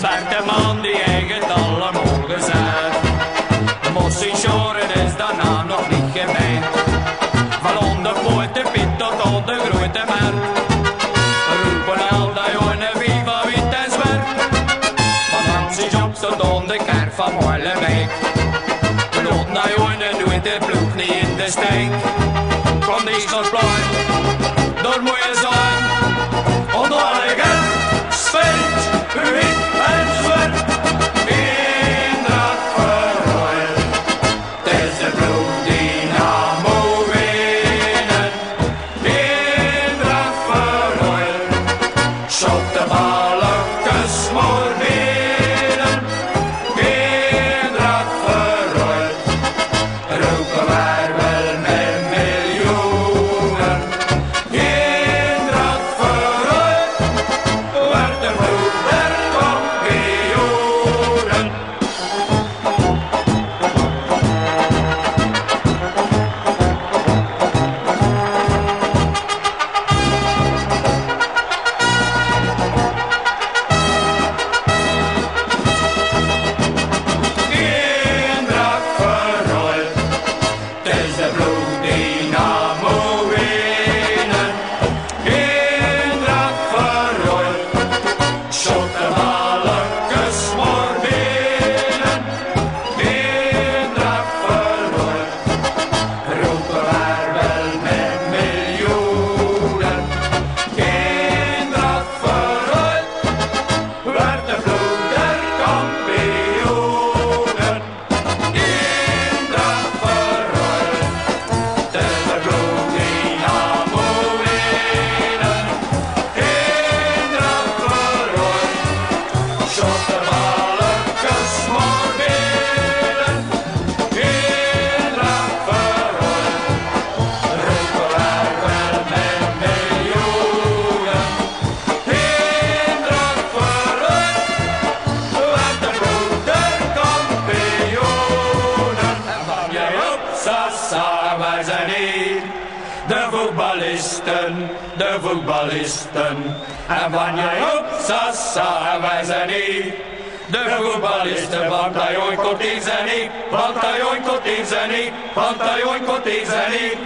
Zwarte man die eigenlijk alle morgen zijn. De mossingsjoren is daarna nog niet gemeen. Van onder de piet tot de grote markt. Roepen al die jongen viva wit en zwart. Van Hansi Job tot aan de kerk van Molenbeek. Lot die jongen doet de ploeg niet in de steek. Kom die schotplein, door moet je. Onder alle wij zijn hier. De voetballisten, de voetballisten. En van jij op, Sasa, wij zijn hier. De voetballisten, want hij ooit komt in zijn niet. Want hij ooit komt in zijn niet. Want hij ooit komt in zijn niet.